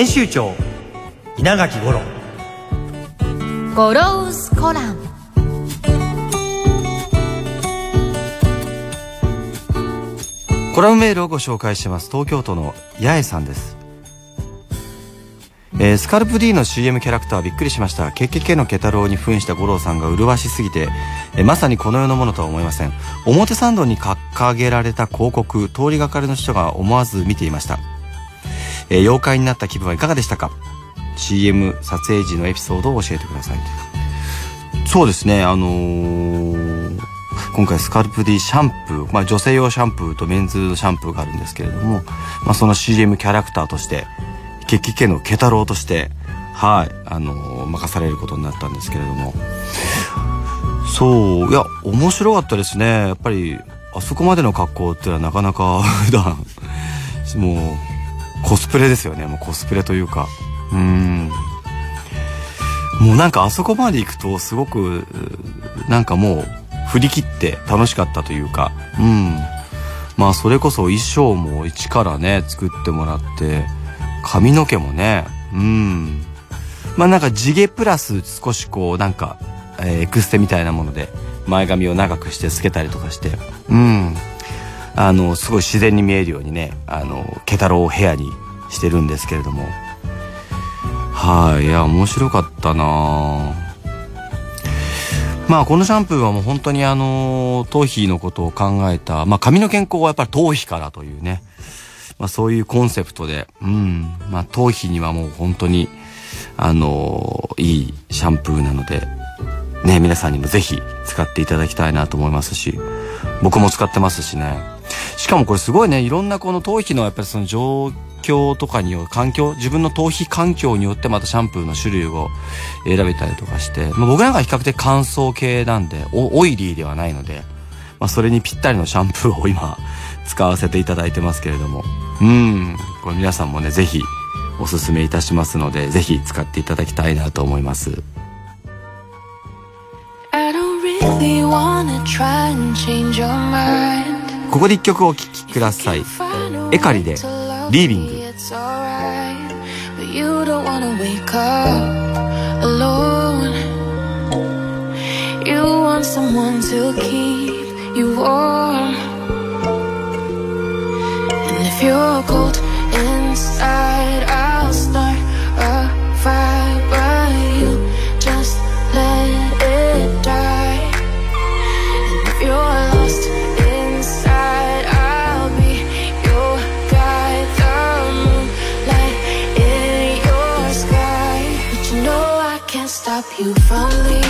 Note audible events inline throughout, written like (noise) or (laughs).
編集長稲垣五郎ゴロウスコラムコラムメールをご紹介します東京都の八重さんですえー、スカルプ D の CM キャラクターびっくりしました。ケッケケのケタロウに扮した五郎さんが麗しすぎて、えー、まさにこの世のものとは思いません。表参道に掲げられた広告、通りがかりの人が思わず見ていました。えー、妖怪になった気分はいかがでしたか ?CM 撮影時のエピソードを教えてください。そうですね、あのー、今回スカルプ D シャンプー、まあ女性用シャンプーとメンズシャンプーがあるんですけれども、まあその CM キャラクターとして、激系のケタロウとして、はい、あのー、任されることになったんですけれども、そう、いや、面白かったですね。やっぱり、あそこまでの格好っていうのはなかなか (laughs) 普段、もう、コスプレですよね。もうコスプレというか。うん。もうなんかあそこまで行くとすごくなんかもう振り切って楽しかったというか。うん。まあそれこそ衣装も一からね作ってもらって髪の毛もね。うん。まあなんか地毛プラス少しこうなんか、えー、エクステみたいなもので前髪を長くしてつけたりとかして。うん。あのすごい自然に見えるようにねあのケタロウをヘアにしてるんですけれども。はいいや面白かったな。まあこのシャンプーはもう本当にあの頭皮のことを考えた、まあ、髪の健康はやっぱり頭皮からというね、まあ、そういうコンセプトで、うん。まあ、頭皮にはもう本当にあのいいシャンプーなのでね皆さんにもぜひ使っていただきたいなと思いますし僕も使ってますしね。しかもこれすごいね、いろんなこの頭皮のやっぱりその状況とかによる環境、自分の頭皮環境によってまたシャンプーの種類を選べたりとかして、まあ、僕なんか比較的乾燥系なんで、オイリーではないので、まあ、それにぴったりのシャンプーを今使わせていただいてますけれども、うん、これ皆さんもね、ぜひおすすめいたしますので、ぜひ使っていただきたいなと思います。I don't really wanna try and change your mind. ここで一曲お聴きください。エカリで、リービング。you finally.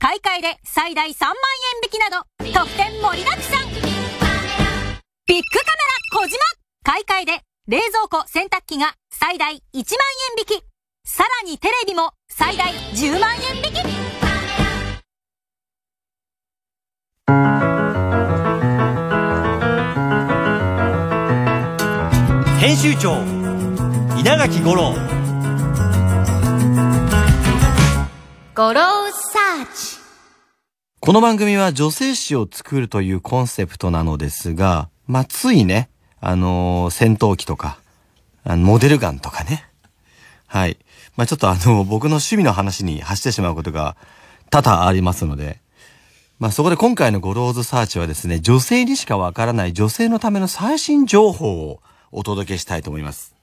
買い替えで最大3万円引きなど特典盛りだくさん。ビッグカメラ小島。買い替えで冷蔵庫洗濯機が最大1万円引き。さらにテレビも最大10万円引き。編集長稲垣吾郎。ゴローサーチこの番組は女性誌を作るというコンセプトなのですが、まあ、ついね、あのー戦闘機とか、あのモデルガンとかね。はい。まあ、ちょっとあの、僕の趣味の話に走ってしまうことが多々ありますので、まあ、そこで今回のゴローズサーチはですね、女性にしかわからない女性のための最新情報をお届けしたいと思います。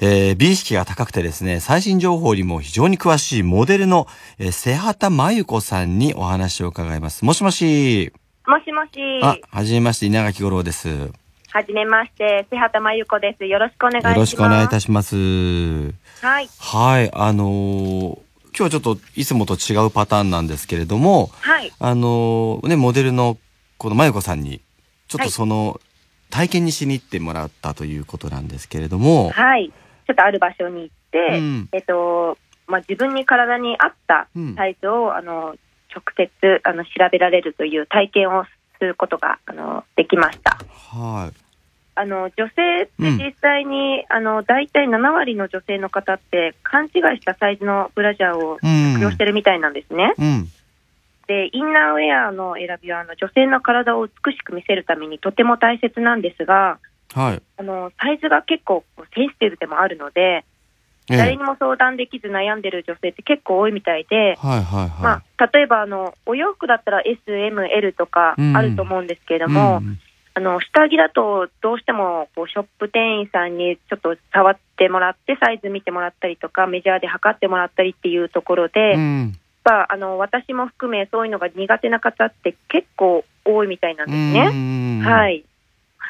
えー美意識が高くてですね、最新情報にも非常に詳しいモデルの、えー瀬畑真由子さんにお話を伺います。もしもし。もしもし。あ、はじめまして、稲垣吾郎です。よはじめまして、瀬畑真由子です。よろしくお願いします。ろしくお願いいたします。はい。はい、あのー今日はちょっといつもと違うパターンなんですけれども、はい。あのーね、モデルのこの真由子さんに、ちょっとはいその、体験にしに行ってもらったということなんですけれども、はい。ちょっとある場所に行って、うんえっと、まあ、自分に体に合ったうんサイズを、あの、直接、あの、調べられるという体験をすることが、あの、できました。はい。あの、女性って実際に、あの、大体7割の女性の方って、勘違いしたサイズのブラジャーをうん。着用してるみたいなんですね。うん。で、インナーウェアの選びは、あの、女性の体を美しく見せるためにとても大切なんですが、はい。あの、サイズが結構センシティブでもあるので、ええ誰にも相談できず悩んでる女性って結構多いみたいで、はいはいはい。まあ、例えばあの、お洋服だったら S、M、L とかうんあると思うんですけれども、うんあの、下着だとどうしてもこうショップ店員さんにちょっと触ってもらって、サイズ見てもらったりとか、メジャーで測ってもらったりっていうところで、やっうん。ぱあの、私も含めそういうのが苦手な方って結構多いみたいなんですね。ねはい。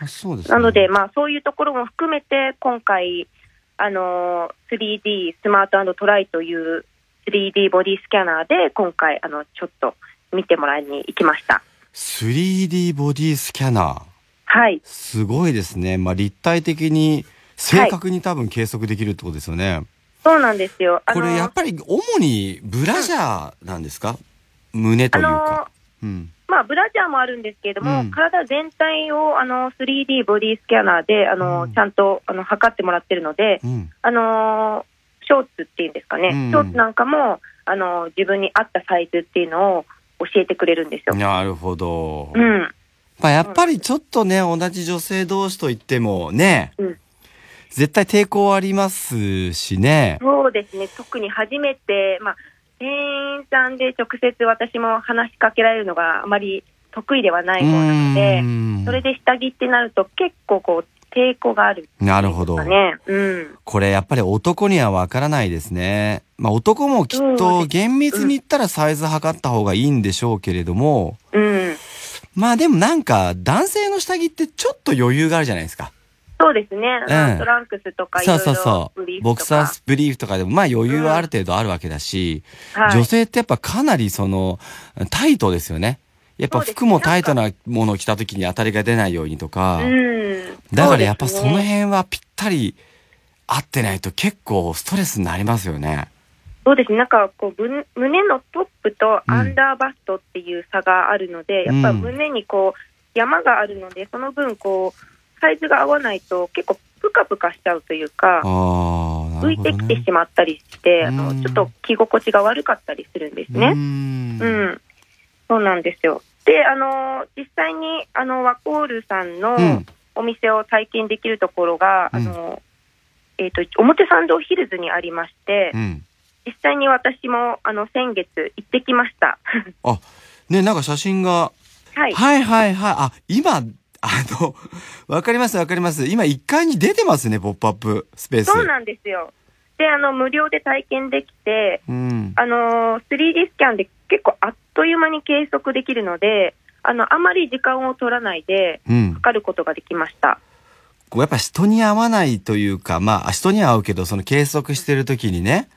あそうですね。なので、まあ、そういうところも含めて、今回、あのー 3D スマートトライという 3D ボディスキャナーで、今回、あの、ちょっと見てもらいに行きました。3D ボディスキャナー。はい。すごいですね。まあ、立体的に、正確に多分計測できるってことですよね。そうなんですよ。あのーこれやっぱり主にブラジャーなんですか？胸というあのーか。うん。まあ、ブラジャーもあるんですけれども、うん体全体を、あの、3D ボディスキャナーで、あの、うんちゃんと、あの、測ってもらってるので、うん。あのーショーツっていうんですかね、うんショーツなんかも、あの自分に合ったサイズっていうのを教えてくれるんですよ。なるほど。うん。まあ、やっぱりちょっとね、同じ女性同士といってもね、うん絶対抵抗ありますしね。そうですね、特に初めて、まあ、店員さんで直接私も話しかけられるのがあまり得意ではない方なので、んそれで下着ってなると結構こう抵抗があるなるほど。ね。うん。これやっぱり男にはわからないですね。まあ男もきっと厳密に言ったらサイズ測った方がいいんでしょうけれども、うん。まあでもなんか男性の下着ってちょっと余裕があるじゃないですか。そうですね。うんトランクスとかいそうそうそうボクサーブリーフとかでもまあ余裕はある程度あるわけだし、はい女性ってやっぱかなりそのタイトですよね。やっぱ服もタイトなものを着た時に当たりが出ないようにとか、うん。だからやっぱその辺はぴったり合ってないと結構ストレスになりますよね。そうですね、なんかこうぶ胸のトップとアンダーバストっていう差があるので、うんやっぱ胸にこう山があるので、その分こう、サイズが合わないと結構ぷかぷかしちゃうというか、ああ、な浮いて。きてしまったりして、あうんのちょっと着心地が悪かったりするんですね。ううんん、そうなんですよ。で、あの実際にあのワコールさんのうんお店を体験できるところが、うんあのえっ、と表参道ヒルズにありまして、うん。実際に私もあの先月行ってきました。ね、なんか写真がはい。はいはいはい。あ、今、あの、(laughs) わかりますわかります。今1階に出てますね、ポップアップスペース。そうなんですよ。で、あの、無料で体験できて、うん。あのー、3D スキャンで結構あっという間に計測できるので、あの、あまり時間を取らないで、うん。測ることができました。こうやっぱ人に会わないというか、まあ人には会うけど、その計測してる時にね、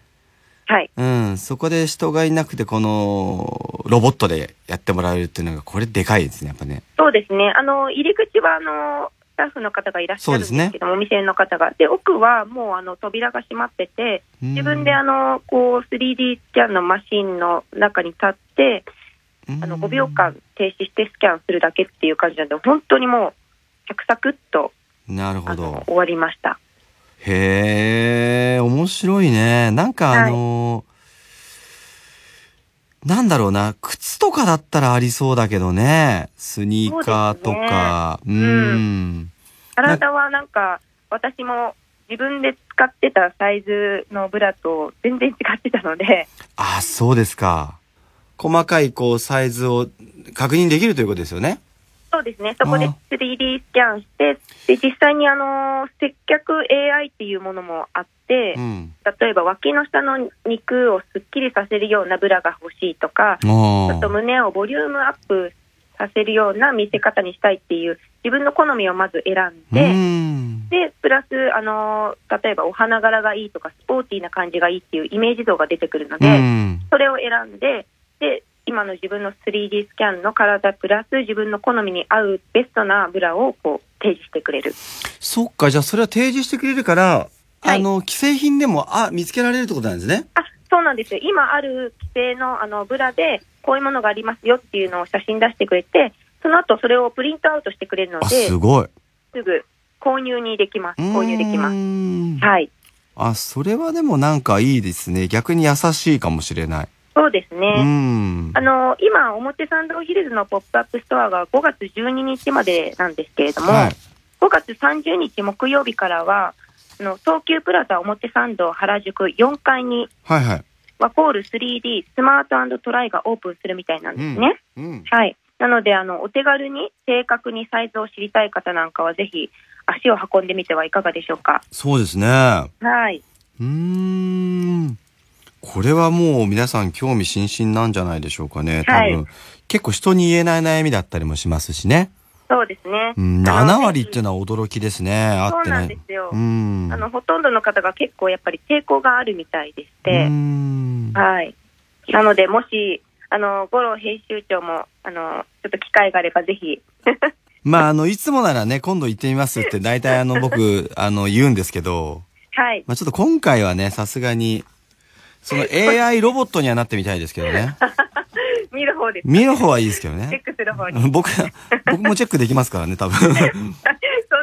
はい。うん、そこで人がいなくて、この、ロボットでやってもらえるっていうのが、これでかいですね、やっぱね。そうですね。あの、入り口は、あの、スタッフの方がいらっしゃるんですけども、お店の方が。で、奥はもう、あの、扉が閉まってて、自分で、あの、こう、3D スキャンのマシンの中に立って、あの、5秒間停止してスキャンするだけっていう感じなんで、本当にもう、サクサクっと、なるほど。終わりました。へえ、面白いね。なんかあのなんだろうな、靴とかだったらありそうだけどね。スニーカーとか。う,、そうん。体はなんか、私も自分で使ってたサイズのブラと全然違ってたので、あ、そうですか。細かいこうサイズを確認できるということですよね。そうですね、そこであ 3D スキャンして、で実際にあの接客 AI っていうものもあって、うん。例えば脇の下の肉をすっきりさせるようなブラが欲しいとか、ちおょっと胸をボリュームアップさせるような見せ方にしたいっていう、自分の好みをまず選んうで、ん。で、プラス、あの例えばお花柄がいいとか、スポーティーな感じがいいっていうイメージ像が出てくるのうで、ん。それを選んで、で、今の自分の 3D スキャンの体プラス自分の好みに合うベストなブラをこう提示してくれる。そっか、じゃあそれは提示してくれるから、はいあの、既製品でも、あ、見つけられるってことなんですね。あ、そうなんですよ。今ある規定のあのブラでこういうものがありますよっていうのを写真出してくれて、その後それをプリントアウトしてくれるのあ、で、すごい。すぐ購入にできます。購入できます。すはい。あ、それはでもなんかいいですね。逆に優しいかもしれない。そうですうね。ん。あの今、表参道ヒルズのポップアップストアが5月12日までなんですけれども、はい。5月30日木曜日からは、あの東急プラザ表参道原宿4階にはいはい。ワコール 3D スマートトライがオープンするみたいなんですね。うん。はい。なので、あの、お手軽に正確にサイズを知りたい方なんかは、ぜひ足を運んでみてはいかがでしょうか。そうですね。はい。うーん。これはもう皆さん興味津々なんじゃないでしょうかね。多分、はい結構人に言えない悩みだったりもしますしね。そうですね。うん、あの7割っていうのは驚きですね。あそうってね。なんですよ。うん。あの、ほとんどの方が結構やっぱり抵抗があるみたいでして、うんはい。なので、もし、あの、五郎編集長も、あの、ちょっと機会があればぜひ、(laughs) まあ、あの、いつもならね、今度行ってみますって大体あの、僕、あの、言うんですけど、(laughs) はい。まあ、ちょっと今回はね、さすがに、その AI ロボットにはなってみたいですけどね。(laughs) 見る方です。見る方はいいですけどチェッね。クする方に。(laughs) 僕、僕もチェックできますからね、多分。(laughs) そう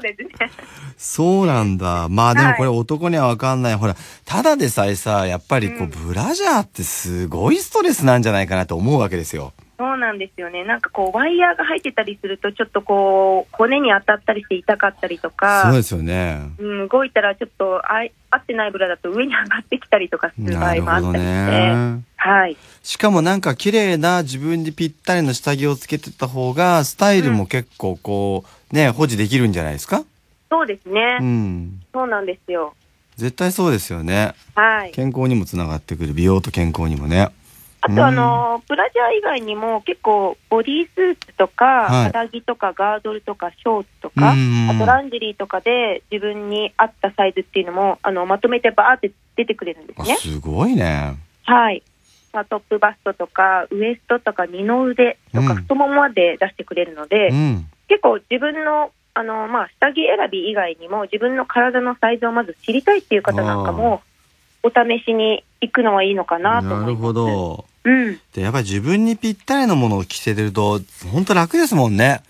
ですね。そうなんだ。まあでもこれはい男にはわかんない。ほら、ただでさえさ、やっぱりこう、うんブラジャーってすごいストレスなんじゃないかなと思うわけですよ。そうなんですよね。なんかこう、ワイヤーが入ってたりすると、ちょっとこう、骨に当たったりして痛かったりとそうか、ですよね。うん、動いたらちょっとあい合ってないブラだと上に上がってきたりとかする場合もあったりして、ね。はい。しかもなんか綺麗な自分にぴったりの下着をつけてた方が、スタイルも結構こう、ね、保持できるんじゃないですか？そうですね、うん。そうなんですよ。絶対そうですよね。はい。健康にもつながってくる。美容と健康にもね。あとあの、ブラジャー以外にも結構ボディースーツとか、はい肌着とかガードルとかショーツとか、うんあとランジェリーとかで自分に合ったサイズっていうのも、あの、まとめてバーって出てくれるんですあね。すごいね。はい。まあ、トップバストとか、ウエストとか、二の腕とか、うん太ももまで出してくれるので、うん。結構自分の、あの、まあ、下着選び以外にも、自分の体のサイズをまず知りたいっていう方なんかも、お試しに行くのはいいのかなと思います。なるほ。ど。うん。で、やっぱり自分にぴったりのものを着せてると、本当楽ですもんね。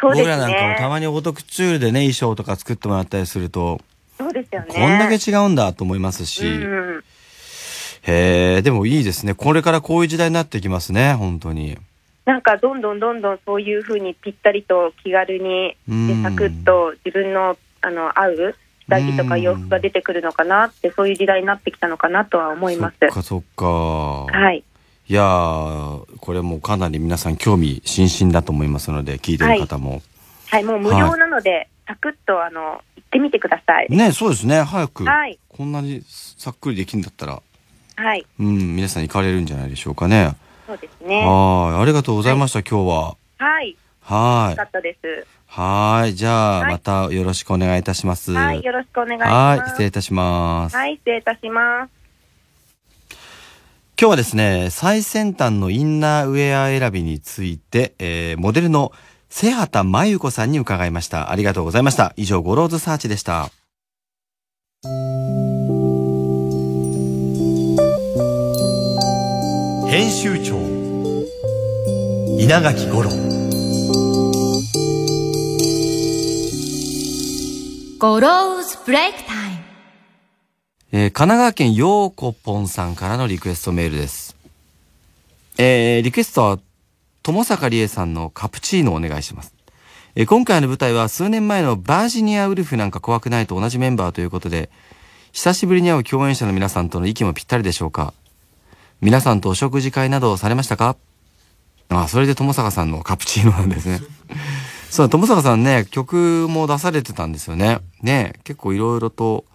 そうです僕らなんかもたね。まにオートクチュールでね、衣装とか作ってもらったりすると、そうですよね。こんだけ違うんだと思いますし。うん。へえ、でもいいですね。これからこういう時代になってきますね、本当に。なんか、どんどんどんどんそういうふうにぴったりと気軽に、うんで、サクッと自分の、あの、合う下着とか洋服が出てくるのかなって、そういう時代になってきたのかなとは思います。そっかそっか。はい。いやー、これもかなり皆さん興味津々だと思いますので、聞いてる方も。はい、もう無料なので、サクッとあの行ってみてください。ね、そうですね。早く、はいこんなにさっくりできるんだったら、はい、うん、皆さん行かれるんじゃないでしょうかね。そうですね。はい、ありがとうございました、今日は。はい、はいよか。ったです。はい、じゃあ、はいまたよろしくお願いいたします。はい、よろしくお願いしはいます。失礼いたします。はい、失礼いたします。今日はですね、最先端のインナーウェア選びについて、えー、モデルの瀬畑真由子さんに伺いました。ありがとうございました。以上、ゴロウズサーチでした。編集長稲垣五郎ゴローズブレイクタイムえー神奈川県ようこぽんさんからのリクエストメールです。えーリクエストは、友坂理恵さんのカプチーノをお願いします。えー今回の舞台は数年前のバージニアウルフなんか怖くないと同じメンバーということで、久しぶりに会う共演者の皆さんとの息もぴったりでしょうか皆さんとお食事会などされましたか？あ、それで友坂さんのカプチーノなんですね。そう、友坂さんね、曲も出されてたんですよね。ね、結構いろいろと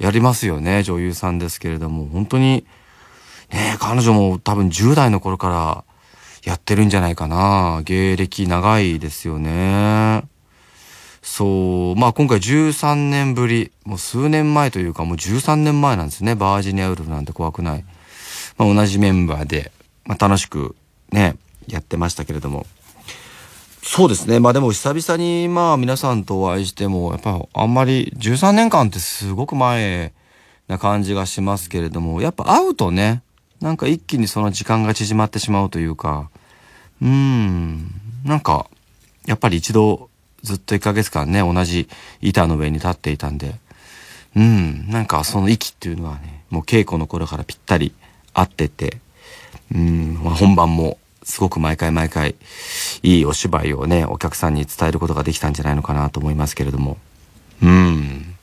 やりますよね、女優さんですけれども、本当に、ね、彼女も多分10代の頃からやってるんじゃないかな。芸歴長いですよね。そう、まあ今回13年ぶり、もう数年前というかもう13年前なんですね。バージニアウルフなんて怖くない。まあ同じメンバーで、まあ楽しくね、やってましたけれども。そうですね。まあでも久々にまあ皆さんとお会いしても、やっぱあんまり13年間ってすごく前な感じがしますけれども、やっぱ会うとね、なんか一気にその時間が縮まってしまうというか、うーん、なんか、やっぱり一度ずっと1ヶ月間ね、同じ板の上に立っていたんで、うん、なんかその息っていうのはね、もう稽古の頃からぴったり合ってて、うん、まあ、本番もすごく毎回毎回いいお芝居をね、お客さんに伝えることができたんじゃないのかなと思いますけれども。うん。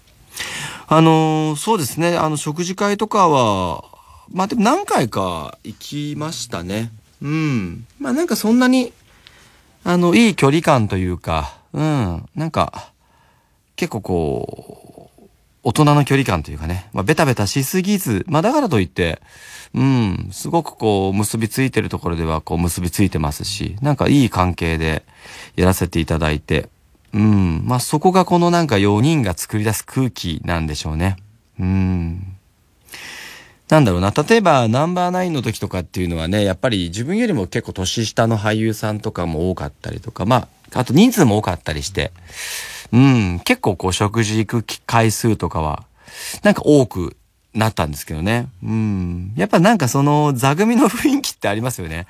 あのそうですね、あの、食事会とかは、まあでも何回か行きましたね。うん。まあなんかそんなに、あの、いい距離感というか、うん、なんか、結構こう、大人の距離感というかね、まあベタベタしすぎず、まあだからといって、うん、すごくこう、結びついてるところではこう結びついてますし、なんかいい関係でやらせていただいて、うん、まあそこがこのなんか4人が作り出す空気なんでしょうね。うん。なんだろうな。例えば、ナンバーナインの時とかっていうのはね、やっぱり自分よりも結構年下の俳優さんとかも多かったりとか、まあ、あと人数も多かったりして、うん、うん結構こう食事行く回数とかは、なんか多くなったんですけどね。うん。やっぱなんかその座組の雰囲気ってありますよね。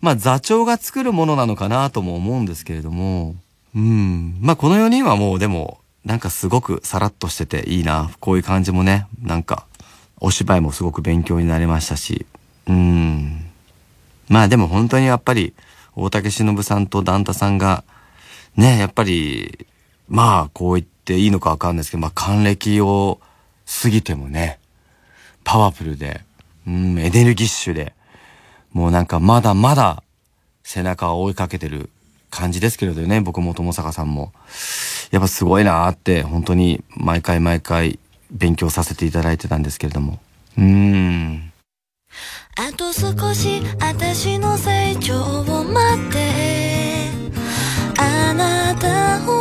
まあ座長が作るものなのかなとも思うんですけれども、うん。まあこの4人はもうでも、なんかすごくさらっとしてていいな。こういう感じもね、なんか、お芝居もすごく勉強になりましたし、うん。まあでも本当にやっぱり、大竹しのぶさんとダンタさんが、ね、やっぱり、まあこう言っていいのかわかんないですけど、まあ還暦を過ぎてもね、パワフルで、うん、エネルギッシュで、もうなんかまだまだ背中を追いかけてる感じですけれどね、僕も友坂さんも。やっぱすごいなーって、本当に毎回毎回勉強させていただいてたんですけれども。うーん。あと少し私の成長を待ってあなたを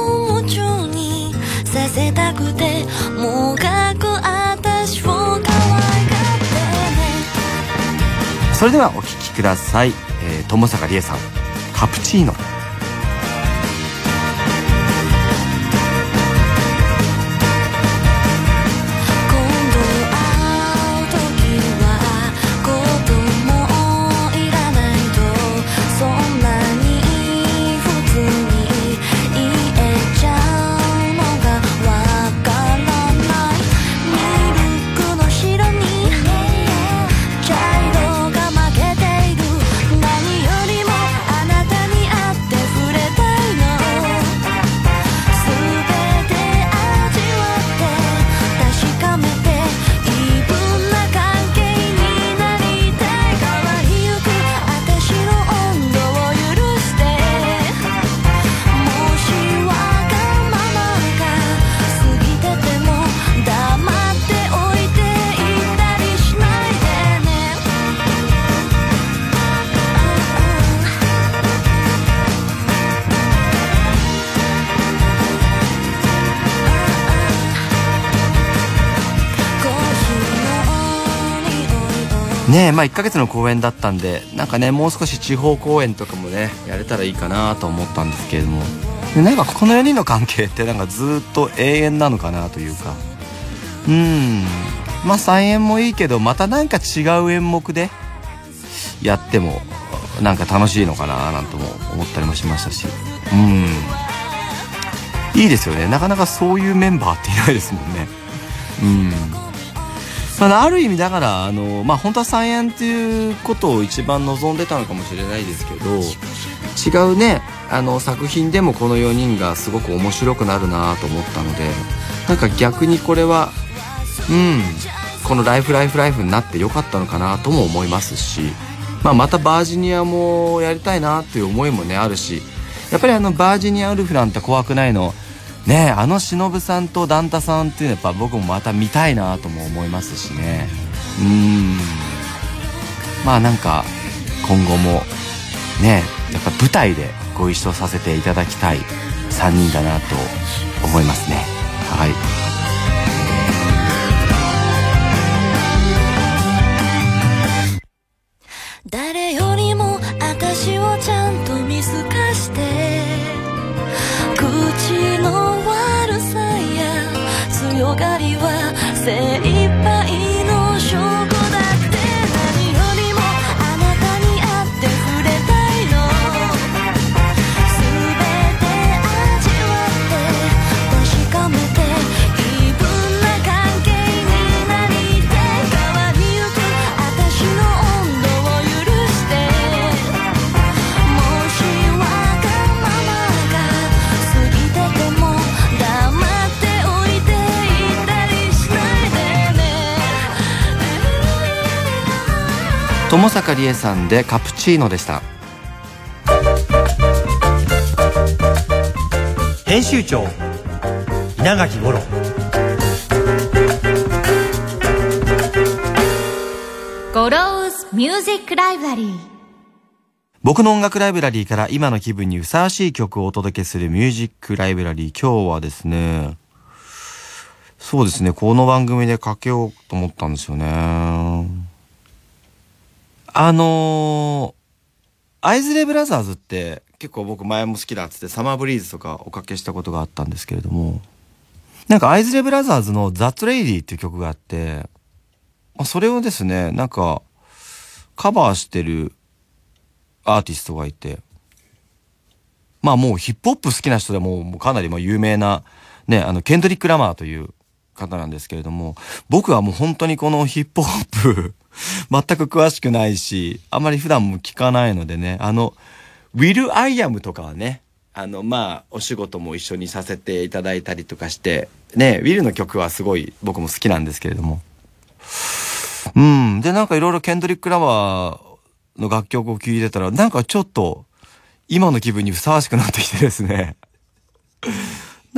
たくてもう過去私を可愛がってねそれではお聴きください。えー、友坂理恵さん、カプチーノ。ね。まあ1ヶ月の公演だったんでなんかねもう少し地方公演とかもねやれたらいいかなと思ったんですけれども。でなんかこの4人の関係ってなんかずっと永遠なのかなというか。うん。まあ3演もいいけどまたなんか違う演目でやってもなんか楽しいのかななんとも思ったりもしましたし。うん。いいですよね。なかなかそういうメンバーっていないですもんね。うん。まあ、ある意味だからあの、まあ、本当は3円っていうことを一番望んでたのかもしれないですけど違うねあの作品でもこの4人がすごく面白くなるなと思ったのでなんか逆にこれはうんこの「ライフライフライフ」になってよかったのかなとも思いますし、まあ、またバージニアもやりたいなっていう思いもねあるしやっぱりあのバージニア・ウルフランって怖くないの？ねあの忍さんとダンタさんっていうのはやっぱ僕もまた見たいなとも思いますしね。うん。まあなんか今後もねやっぱ舞台でご一緒させていただきたい3人だなと思いますね。はい。ともさかりえさんでカプチーノでした。編集長稲垣吾郎。ゴローズミュージックライブラリー僕の音楽ライブラリーから今の気分にふさわしい曲をお届けするミュージックライブラリー今日はですねそうですねこの番組でかけようと思ったんですよねあのー、アイズレー・ブラザーズって結構僕前も好きだっつってサマーブリーズとかおかけしたことがあったんですけれどもなんかアイズレー・ブラザーズの That Lady っていう曲があってそれをですねなんかカバーしてるアーティストがいて、まあもうヒップホップ好きな人でもかなりま有名な、ね、あの、ケンドリック・ラマーという方なんですけれども、僕はもう本当にこのヒップホップ (laughs) 全く詳しくないし、あまり普段も聞かないのでね、あの、ウィル・アイアムとかはね、あの、まあ、お仕事も一緒にさせていただいたりとかして、ね、ウィルの曲はすごい僕も好きなんですけれども。うん。で、なんかいろいろケンドリック・ラマーの楽曲を聴いてたら、なんかちょっと、今の気分にふさわしくなってきてですね。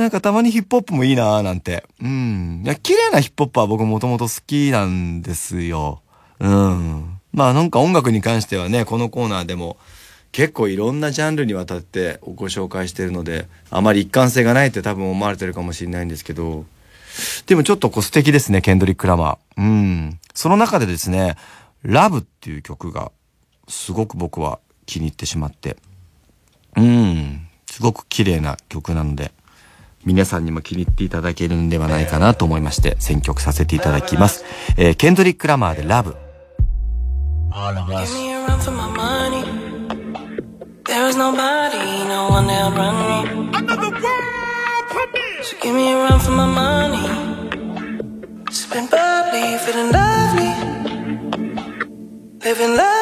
なんかたまにヒップホップもいいなーなんて。うん。いや、綺麗なヒップホップは僕もともと好きなんですよ。うん。まあなんか音楽に関してはね、このコーナーでも結構いろんなジャンルにわたってご紹介してるので、あまり一貫性がないって多分思われてるかもしれないんですけど、でもちょっとこう素敵ですね、ケンドリック・ラマー。うん。その中でですね、ラブっていう曲がすごく僕は気に入ってしまって。うん。すごく綺麗な曲なので、皆さんにも気に入っていただけるんではないかなと思いまして選曲させていただきます。えー、ケンドリック・ラマーでラブ。Love.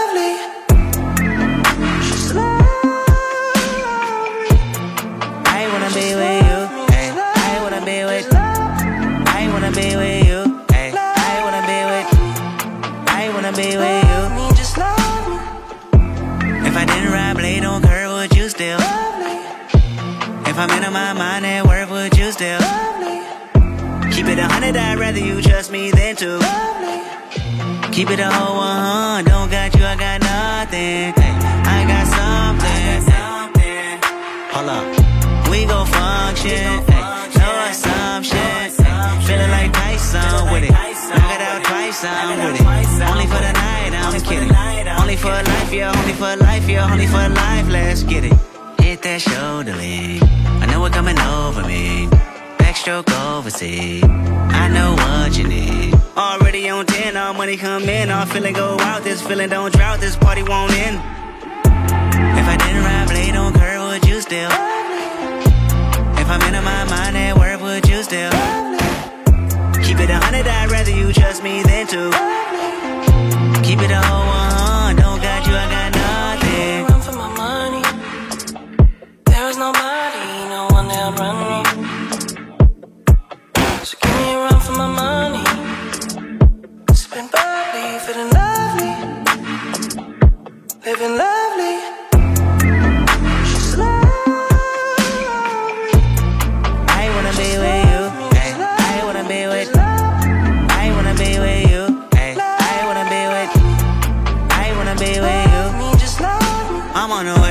Rather you trust me than to. me. Keep it a whole one, don't got you, I got nothing. Ay, I got something. Hold up, we gon' function. Ay, no assumption. Ay, feeling like Tyson with it. Knock it out twice, I'm with it. Only for the night, I'm kidding. Only for life, yeah, only for life, yeah, only for life. Let's get it. Hit that shoulder lean. I know it coming over me. Backstroke overseas. I know what you need. Already on 10, all money come in. All feeling go out. This feeling don't drought. This party won't end. If I didn't ride blade on curve, would you still? If I'm in my mind at work, would you still? Keep it a hundred, I'd rather you trust me than to. Keep it a whole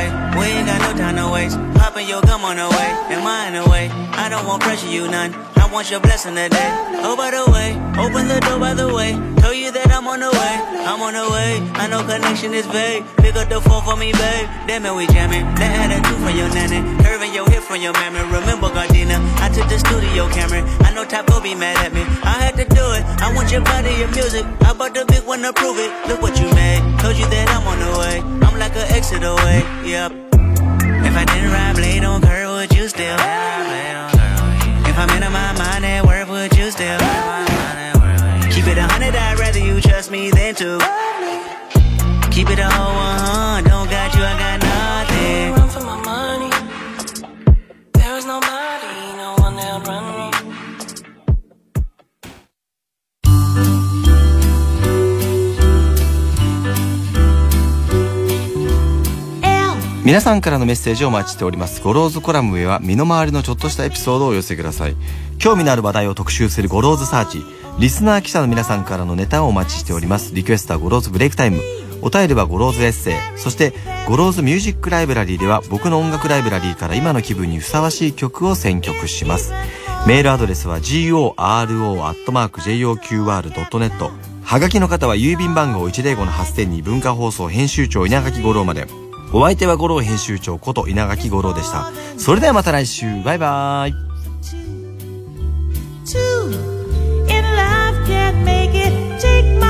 way, we ain't got no time to waste. Poppin' your gum on the way, in the way? I don't want pressure, you none. I want your blessing today. Oh, by the way, open the door by the way. Tell you that I'm on the way, I'm on the way. I know connection is vague. Pick up the phone for me, babe. Damn it, we jamming. That had a two from your nanny. Curving your hip from your mammy. Remember, Gardena, I took the studio camera. I know will be mad at me. I had to do it. I want your body, your music. I bought the big one to prove it. Look what you made. Told you that I'm on the way. I'm like an exit away. Yep. If I didn't ride blade on curve, would you still? If trust me than to. Keep it a whole one, don't got you, I got nothing. Run for my money. There is nobody, no one that run me. 皆さんからのメッセージをお待ちしておりますゴローズコラムへは身の回りのちょっとしたエピソードをお寄せください興味のある話題を特集するゴローズサーチリスナー記者の皆さんからのネタをお待ちしております。リクエストはゴローズブレイクタイム。お便りはゴローズエッセイ。そしてゴローズミュージックライブラリーでは僕の音楽ライブラリーから今の気分にふさわしい曲を選曲します。メールアドレスは goro.joqr.net はがきの方は郵便番号105-8000に文化放送編集長稲垣五郎まで。お相手は五郎編集長こと稲垣五郎でした。それではまた来週。バイバーイ can't make it, take my